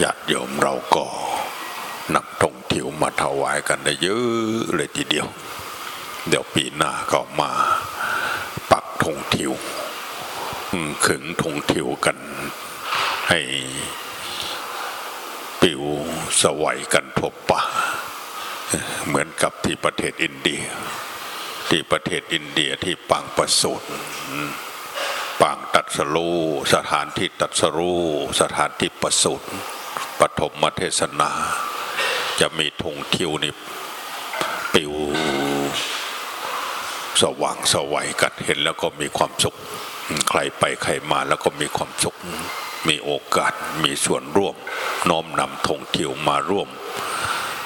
ญาติโยมเราก็นำท่องเที่ยวมาถวายกันได้เยอะเลยทีเดียว เดี๋ยวปีหน้าก็มาปักธงทิวอืมขึงธงทิวกัน ให้ปิวสวัยกันทั่วป่าเหมือนกับที่ประเทศอินเดีย ที่ประเทศอินเดียที่ปางประสูติปางตัดสรูสถานที่ตัดสรูสถานที่ประสูติ ปฐมเทศนา จะมีธงทิวนี่ปิว สว่างสวัยกันเห็นแล้วก็มีความสุข ใครไปใครมาแล้วก็มีความสุข มีโอกาสมีส่วนร่วม น้อมนำธงทิวมาร่วม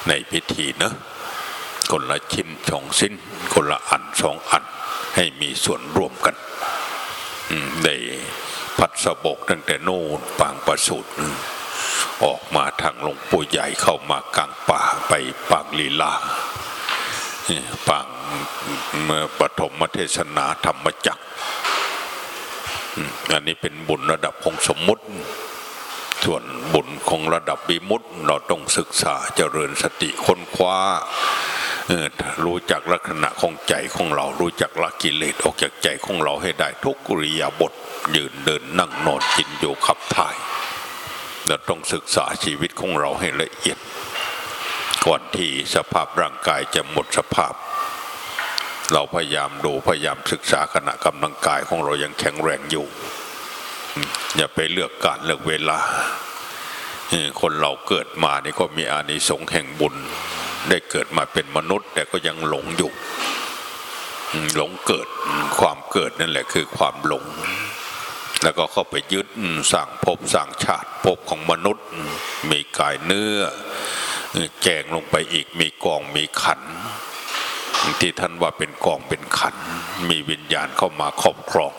ในพิธีนะคนละชิ้นสองสิ้น คนละอันสองอัน ให้มีส่วนร่วมกันได้พัดสะบกตั้งแต่โน่นปางประสูตร ออกมาทางหลวงปู่ใหญ่เข้ามากลางป่าไปปางลีลาปางเมื่อปฐมเทศนาธรรมจักรอันนี้เป็นบุญระดับของสมมุติ ส่วนบุญของระดับบิมุตเราต้องศึกษาเจริญสติค้นคว้ารู้จักลักษณะของใจของเรา รู้จักละกิเลสออกจากใจของเราให้ได้ทุกกริยาบทยืนเดินนั่งนอนกินอยู่ขับถ่าย เราต้องศึกษาชีวิตของเราให้ละเอียด ก่อนที่สภาพร่างกายจะหมดสภาพ เราพยายามดูพยายามศึกษาขณะกำลังกายของเรายังแข็งแรงอยู่ อย่าไปเลือกการเลือกเวลา คนเราเกิดมานี่ก็มีอานิสงส์แห่งบุญ ได้เกิดมาเป็นมนุษย์ แต่ก็ยังหลงอยู่หลงเกิดความเกิดนั่นแหละคือความหลง แล้วก็เข้าไปยึดสั่งภพสั่งชาติภพของมนุษย์ มีกายเนื้อ แจงลงไปอีกมีกองมีขัน ที่ท่านว่าเป็นกองเป็นขัน มีวิญญาณเข้ามาครอบครอง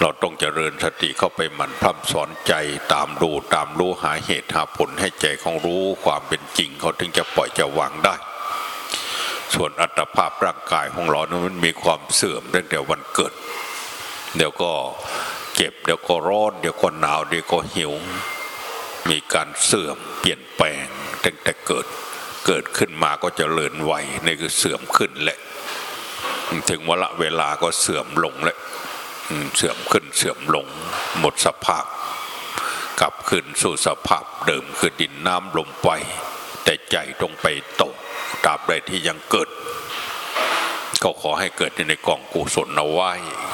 เราต้องเจริญสติเข้าไปหมั่นพร่ำสอนใจตามดูตามรู้หาเหตุหาผลให้ใจของรู้ความเป็นจริงเขาถึงจะปล่อยจะวางได้ส่วนอัตภาพร่างกายของเรานั้นมันมีความเสื่อมตั้งแต่วันเกิด เดี๋ยวก็เจ็บ เดี๋ยวก็ร้อน เดี๋ยวก็หนาว เดี๋ยวก็หิว มีการเสื่อมเปลี่ยนแปลงตั้งแต่เกิด เกิดขึ้นมาก็จะเลินไหวนี่คือเสื่อมขึ้นแหละ ถึงวละเวลาก็เสื่อมลงแหละเสื่อมขึ้นเสื่อมลง หมดสภาพ กลับคืนสู่สภาพเดิมคือดินน้ำลมไปแต่ใจต้องไปโตตราบใดที่ยังเกิด ก็ขอให้เกิดอยู่ในกองกุศลเอาไว้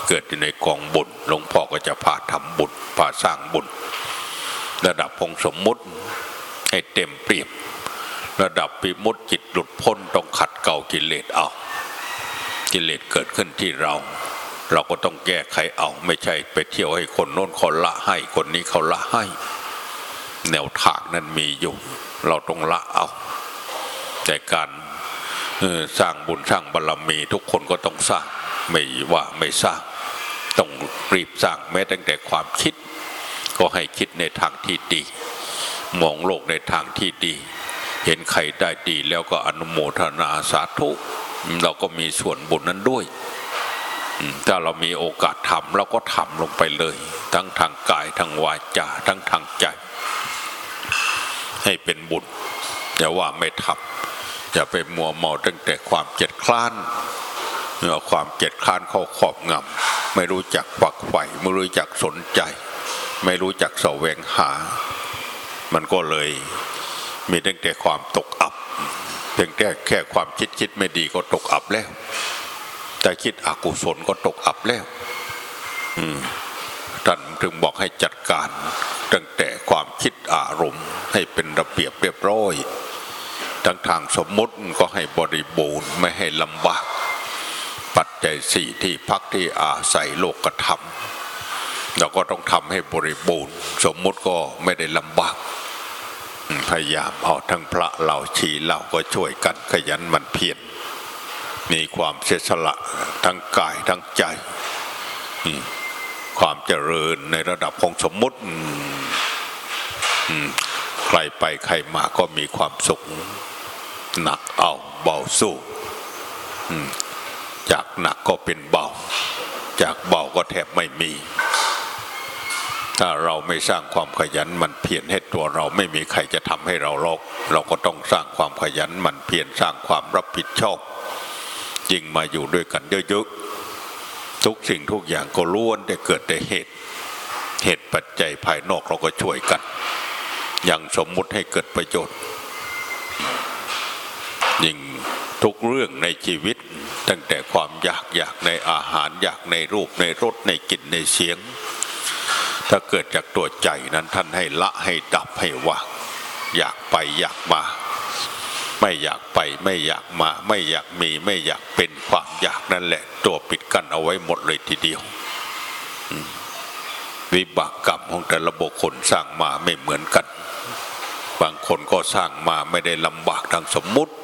เกิดอยู่ในกองบุญหลวงพ่อก็จะพาทำบุญพาสร้างบุญ ระดับพงสมมุติให้เต็มเปรียบ ระดับปิมุตจิตหลุดพ้นต้องขัดเกลากิเลสเอา กิเลสเกิดขึ้นที่เรา เราก็ต้องแก้ไขเอาไม่ใช่ไปเที่ยวให้คนโน้นคนละให้คนนี้เขาละให้ แนวทางนั้นมีอยู่ เราต้องละเอาแต่การ สร้างบุญสร้างบารรมี ทุกคนก็ต้องสร้างไม่ว่าไม่สร้างต้องรีบสร้างแม้ตั้งแต่ความคิด ก็ให้คิดในทางที่ดี มองโลกในทางที่ดี เห็นใครได้ดีแล้วก็อนุโมทนาสาธุเราก็มีส่วนบุญนั้นด้วยถ้าเรามีโอกาสทำเราก็ทำลงไปเลย ทั้งทางกายทางวาจาทั้งทางใจ ให้เป็นบุญอย่ว่าไม่ทำ อย่าไปมัวเมาตั้งแต่ความเจ็ดคลานเอาความเจ็ดคลานเข้าครอบงำไม่รู้จักฝักใฝ่ไม่รู้จักสนใจ ไม่รู้จักแสวงหา มันก็เลยมีตั้งแต่ความตกอับเพียงแค่แค่ความคิดคิดไม่ดีก็ตกอับแล้ว แต่คิดอกุศลก็ตกอับแล้ว อืมท่านถึงบอกให้จัดการ ตั้งแต่ความคิดอารมณ์ให้เป็นระเบียบเรียบร้อย ทั้งทางสมมุติก็ให้บริบูรณ์ไม่ให้ลำบาก ปัจจัยสี่ที่พักที่อาศัยโลกธรรมเราก็ต้องทำให้บริบูรณ์ สมมุติก็ไม่ได้ลำบาก พยายามเอาทั้งพระเราชีเราก็ช่วยกันขยันมันเพียรมีความเสียสละทั้งกายทั้งใจ ความเจริญในระดับของสมมุติ ใครไปใครมาก็มีความสุข หนักเอาเบาสู้จากหนักก็เป็นเบา จากเบาก็แทบไม่มี ถ้าเราไม่สร้างความขยันมันเพียรให้ตัวเราไม่มีใครจะทำให้เราหรอกเราก็ต้องสร้างความขยันมันเพียรสร้างความรับผิดชอบยิ่งมาอยู่ด้วยกันเยอะๆทุกสิ่งทุกอย่างก็ล้วนแต่เกิดแต่เหตุ เหตุปัจจัยภายนอกเราก็ช่วยกัน อย่างสมมุติให้เกิดประโยชน์ยิ่งทุกเรื่องในชีวิต ตั้งแต่ความอยากอยากในอาหารอยากในรูปในรสในกลิ่นในเสียง ถ้าเกิดจากตัวใจนั้นท่านให้ละให้ดับให้วางอยากไปอยากมา ไม่อยากไปไม่อยากมา ไม่อยากมีไม่อยากเป็นความอยากนั่นแหละ ตัวปิดกั้นเอาไว้หมดเลยทีเดียววิบากกรรมของแต่ละบุคคลสร้างมาไม่เหมือนกัน คนก็สร้างมาไม่ได้ลำบากทางสมมุติ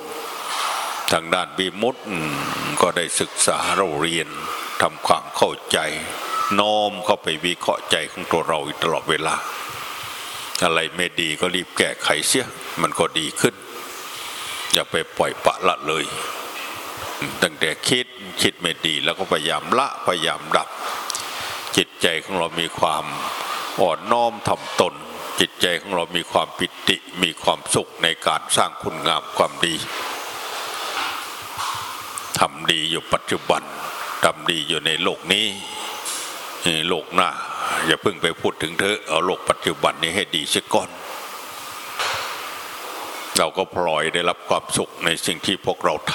ทางด้านบีมุตก็ได้ศึกษาเราเรียนทำความเข้าใจน้อมเข้าไปวิเคราะห์ใจของตัวเราตลอดเวลา อะไรไม่ดีก็รีบแก้ไขเสียมันก็ดีขึ้น อย่าไปปล่อยปละละเลย ตั้งแต่คิดคิดไม่ดีแล้วก็พยายามละพยายามดับ จิตใจของเรามีความอ่อนน้อมถ่อมตน จิตใจของเรามีความปิติมีความสุขในการสร้างคุณงามความดีทำดีอยู่ปัจจุบันทำดีอยู่ในโลกนี้โลกหน้าอย่าเพิ่งไปพูดถึงเธอเอาโลกปัจจุบันนี้ให้ดีเสียก่อน เราก็พลอยได้รับความสุขในสิ่งที่พวกเราท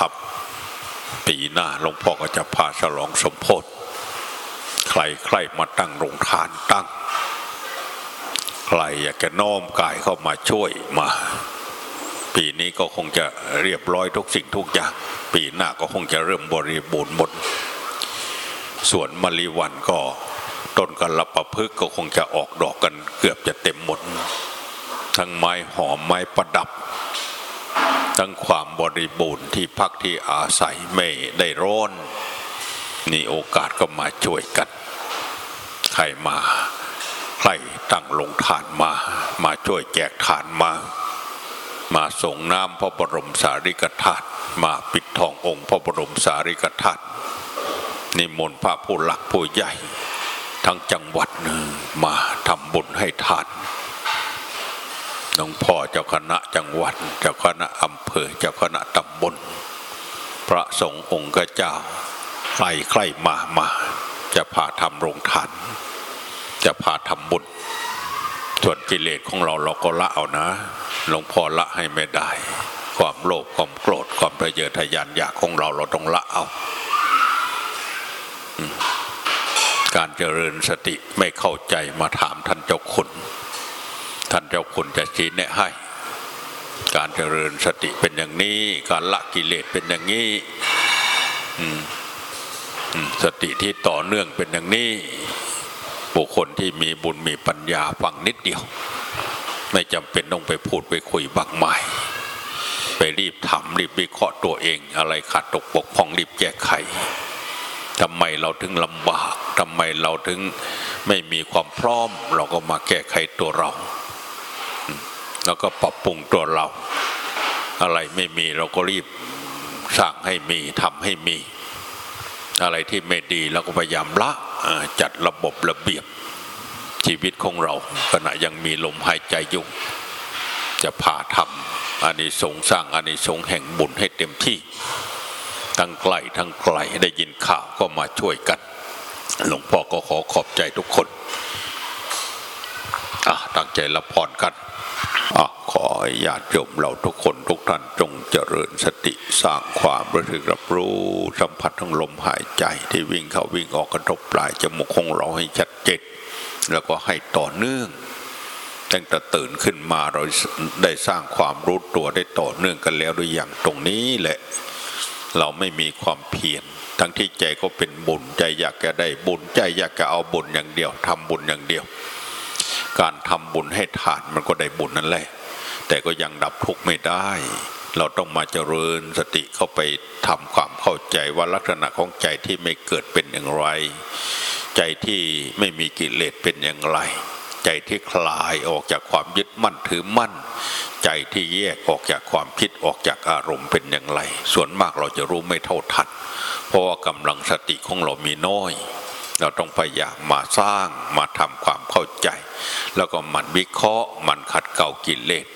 ำปีหน้าหลวงพ่อก็จะพาฉลองสมโพธิใครใครมาตั้งโรงทานตั้ง ใครอยากจะน้อมกายเข้ามาช่วยมา ปีนี้ก็คงจะเรียบร้อยทุกสิ่งทุกอย่างปีหน้าก็คงจะเริ่มบริบูรณ์หมดส่วนมะลิวันก็ต้นกันละประพฤกษ์ก็คงจะออกดอกกันเกือบจะเต็มหมด ทั้งไม้หอมไม้ประดับ ทั้งความบริบูรณ์ที่พักที่อาศัยไม่ได้ร้อนนี่โอกาสก็มาช่วยกัน ใครมา ใครตั้งลงทานมา มาช่วยแจกทานมา มาส่งน้ำพระบรมสารีริกธาตุมาปิดทององค์พระบรมสารีริกธาตุนิมนต์พระผู้หลักผู้ใหญ่ ทั้งจังหวัดหนึ่งมาทำบุญให้ทานหลวงพ่อเจ้าคณะจังหวัด เจ้าคณะอำเภอเจ้าคณะตำบลพระสงฆ์องค์เจ้าใครใครมามา จะพาทำโรงทาน จะพาทำบุญส่วนกิเลสของเราเราก็ละเอานะ หลวงพ่อละให้ไม่ได้ ความโลภความโกรธความทะเยอทะยานอยากของเราเราต้องละเอาการเจริญสติไม่เข้าใจมาถามท่านเจ้าคุณ ท่านเจ้าคุณจะชี้แนะให้ การเจริญสติเป็นอย่างนี้ การละกิเลสเป็นอย่างนี้สติที่ต่อเนื่องเป็นอย่างนี้ บุคคลที่มีบุญมีปัญญาฟังนิดเดียว ไม่จำเป็นต้องไปพูดไปคุยบากมายไปรีบทำรีบวิเคราะห์ตัวเองอะไรขาดตกบกพองรีบแก้ไขทำไมเราถึงลำบากทำไมเราถึงไม่มีความพร้อม เราก็มาแก้ไขตัวเรา แล้วก็ปรับปรุงตัวเรา อะไรไม่มีเราก็รีบสร้างให้มีทำให้มี อะไรที่ไม่ดีเราก็พยายามละ จัดระบบระเบียบชีวิตของเราขณะยังมีลมหายใจอยู่จะพาทำอานิสงส์สร้างอานิสงส์แห่งบุญให้เต็มที่ ทั้งไกลทั้งไกลได้ยินข่าวก็มาช่วยกัน หลวงพ่อก็ขอขอบใจทุกคน ใจรับพรกันอะขอญาติโยมเราทุกคนทุกท่านจงเจริญสติสร้างความรู้สึกรับรู้สัมผัสทั้งลมหายใจที่วิ่งเข้าวิ่งออกกระทบปลายจมูกของเราให้ชัดเจนแล้วก็ให้ต่อเนื่องตั้งแต่ตื่นขึ้นมาเราได้สร้างความรู้ตัวได้ต่อเนื่องกันแล้วด้วยอย่างตรงนี้แหละ เราไม่มีความเพียรทั้งที่ใจก็เป็นบุญใจอยากจะได้บุญใจอยากจะเอาบุญอย่างเดียวทำบุญอย่างเดียว การทำบุญให้ทานมันก็ได้บุญนั่นแหละ แต่ก็ยังดับทุกข์ไม่ได้ เราต้องมาเจริญสติเข้าไปทำความเข้าใจว่าลักษณะของใจที่ไม่เกิดเป็นอย่างไร ใจที่ไม่มีกิเลสเป็นอย่างไร ใจที่คลายออกจากความยึดมั่นถือมั่น ใจที่แยกออกจากความคิดออกจากอารมณ์เป็นอย่างไร ส่วนมากเราจะรู้ไม่เท่าทันเพราะว่ากำลังสติของเรามีน้อย เราต้องพยายามมาสร้างมาทำความเข้าใจ แล้วก็มันวิเคราะห์ มันขัดเกลากิเลส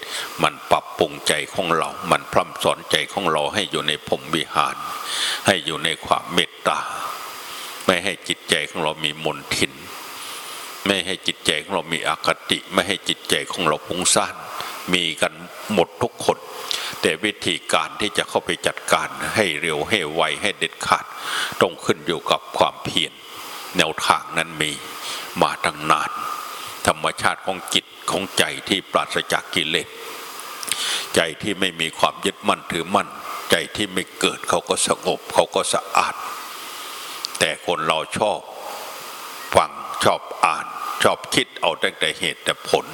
มันปรับปรุงใจของเรา มันพร่ำสอนใจของเราให้อยู่ในพรมวิหาร ให้อยู่ในความเมตตา ไม่ให้จิตใจของเรามีมนทิน ไม่ให้จิตใจของเรามีอคติ ไม่ให้จิตใจของเราพุ่งซ่านมีกันหมดทุกคน แต่วิธีการที่จะเข้าไปจัดการให้เร็วให้ไวให้เด็ดขาดต้องขึ้นอยู่กับความเพียรแนวทางนั้นมีมาตั้งนาน ธรรมชาติของจิตของใจที่ปราศจากกิเลสใจที่ไม่มีความยึดมั่นถือมั่น ใจที่ไม่เกิดเขาก็สงบเขาก็สะอาด แต่คนเราชอบฟังชอบอ่าน ชอบคิดเอาตั้งแต่เหตุแต่ผล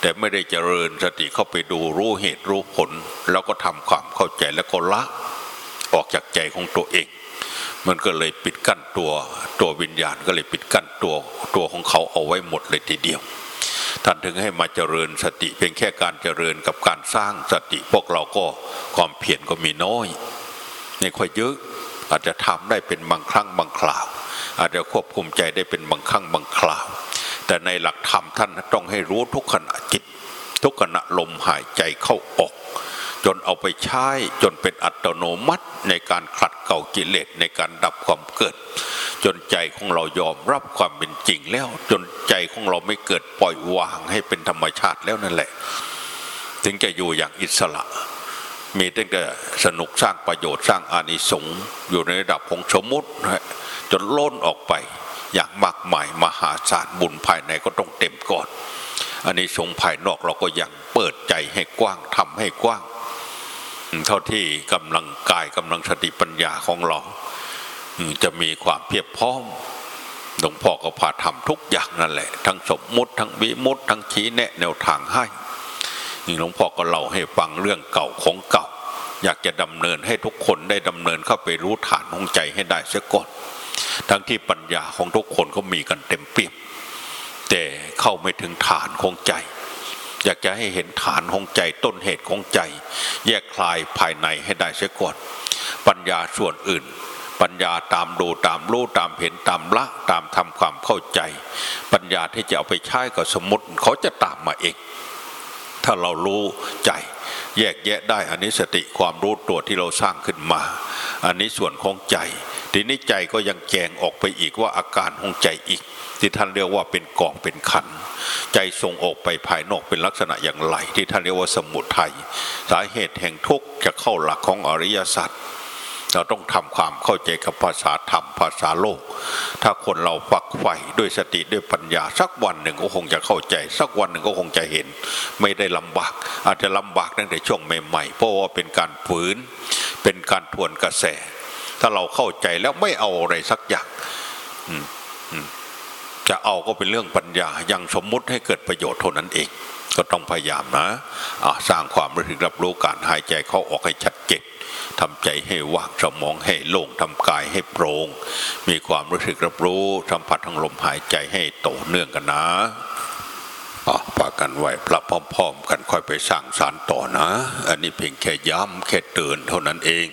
แต่ไม่ได้เจริญสติเข้าไปดูรู้เหตุรู้ผล แล้วก็ทำความเข้าใจแล้วก็ละออกจากใจของตัวเอง มันก็เลยปิดกั้นตัวตัววิญญาณก็เลยปิดกั้นตัวตัวของเขาเอาไว้หมดเลยทีเดียว ท่านถึงให้มาเจริญสติเพียงแค่การเจริญกับการสร้างสติพวกเราก็ความเพียรก็มีน้อยไม่ค่อยเยอะอาจจะทำได้เป็นบางครั้งบางคราว อาจจะควบคุมใจได้เป็นบางครั้งบางคราว แต่ในหลักธรรมท่านต้องให้รู้ทุกขณะจิต ทุกขณะลมหายใจเข้าออก จนเอาไปใช้จนเป็นอัตโนมัติในการขัดเกลากิเลสในการดับความเกิด จนใจของเรายอมรับความเป็นจริงแล้ว จนใจของเราไม่เกิดปล่อยวางให้เป็นธรรมชาติแล้วนั่นแหละ ถึงจะอยู่อย่างอิสระ มีตั้งแต่สนุกสร้างประโยชน์สร้างอานิสงส์อยู่ในระดับของสมมติจนล้นออกไปอย่างมากมายมหาศาลบุญภายในก็ต้องเต็มก่อนอานิสงส์ภายนอกเราก็ยังเปิดใจให้กว้างทำให้กว้าง เท่าที่กำลังกายกำลังสติปัญญาของเราจะมีความเพียบพร้อมหลวงพ่อก็พาทำทุกอย่างนั่นแหละ ทั้งสมมุติทั้งวิมุติทั้งชี้แนะแนวทางให้หลวงพ่อก็เล่าให้ฟังเรื่องเก่าของเก่า อยากจะดำเนินให้ทุกคนได้ดำเนินเข้าไปรู้ฐานของใจให้ได้เสียก่อน ทั้งที่ปัญญาของทุกคนก็มีกันเต็มเปี่ยมแต่เข้าไม่ถึงฐานของใจ อยากจะให้เห็นฐานของใจต้นเหตุของใจ แยกคลายภายในให้ได้เสียก่อน ปัญญาส่วนอื่น ปัญญาตามดูตามรู้ตามเห็นตามละตามทำความเข้าใจ ปัญญาที่จะเอาไปใช้กับสมมติเขาจะตามมาเองถ้าเรารู้ใจ แยกแยะได้อันนี้สติความรู้ตัวที่เราสร้างขึ้นมา อันนี้ส่วนของใจ ทีนี้ใจก็ยังแจงออกไปอีกว่าอาการของใจอีก ที่ท่านเรียกว่าเป็นกองเป็นขัน ใจส่งออกไปภายนอกเป็นลักษณะอย่างไร ที่ท่านเรียกว่าสมุทัยสาเหตุแห่งทุกข์จะเข้าหลักของอริยสัจเราต้องทำความเข้าใจกับภาษาธรรมภาษาโลก ถ้าคนเราฝักใฝ่ด้วยสติด้วยปัญญา สักวันหนึ่งก็คงจะเข้าใจ สักวันหนึ่งก็คงจะเห็น ไม่ได้ลำบาก อาจจะลำบากตั้งแต่ช่วงใหม่ๆเพราะว่าเป็นการฝืน เป็นการทวนกระแส ถ้าเราเข้าใจแล้วไม่เอาอะไรสักอย่างจะเอาก็เป็นเรื่องปัญญายังสมมุติให้เกิดประโยชน์เท่านั้นเอง ก็ต้องพยายามนะะสร้างความรู้สึกรับรู้การหายใจเข้าออกให้ชัดเจนทำใจให้ว่างสมองให้โล่งทำกายให้โปร่งมีความรู้สึกรับรู้สัมผัสทางลมหายใจให้โตเนื่องกันนะปากันไหวพระพร้อมๆ กันค่อยไปสร้างสารต่อนะ อันนี้เพียงแค่ย้ำแค่เตือนเท่านั้นเอง